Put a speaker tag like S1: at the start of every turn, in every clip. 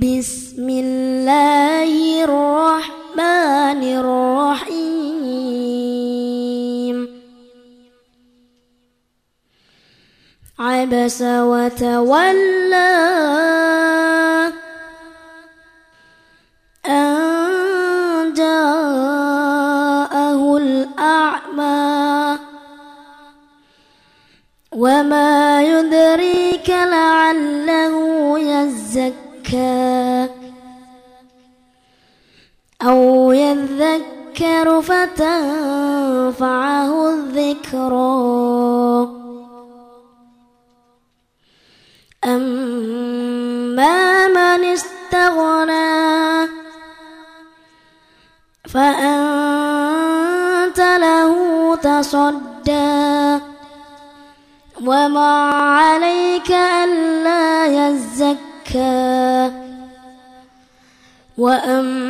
S1: بسم الله الرحمن الرحيم. عبس وتولى يذكر فتنفعه الذكرى أما من استغنى فأنت له تصدى. وما عليك ألا يزكى. وأما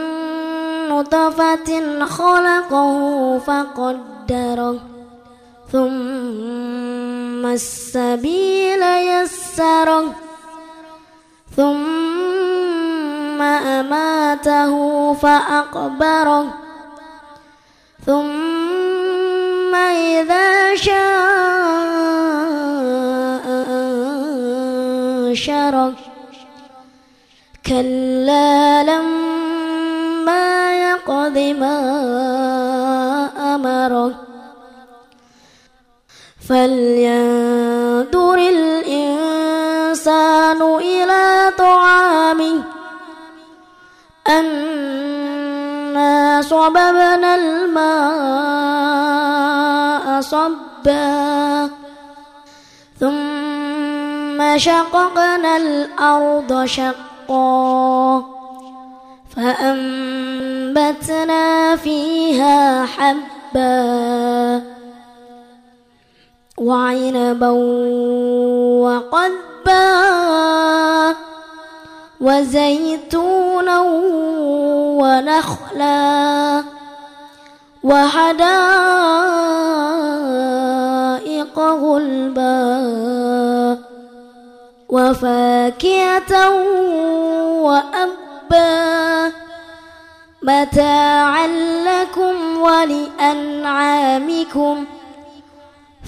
S1: نطفة خلقه فقدره ثم السبيل يسره ثم أماته فأقبره ثم إذا شاء أنشره. كلا لما يقض ما أمره فلينظر الإنسان إلى طعامه. أنا صببنا الماء صبا. ثم شققنا الأرض شقا. فأنبتنا فيها حبا وعنبا وقبا وزيتونا ونخلا وحدائق غلبا وفاكهة وأبا حبا متاعا لكم ولأنعامكم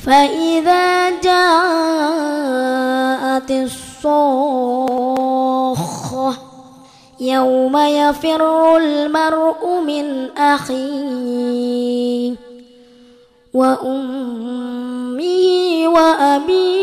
S1: فإذا جاءت الصاخة يوم يفر المرء من أخيه وأمه وأبيه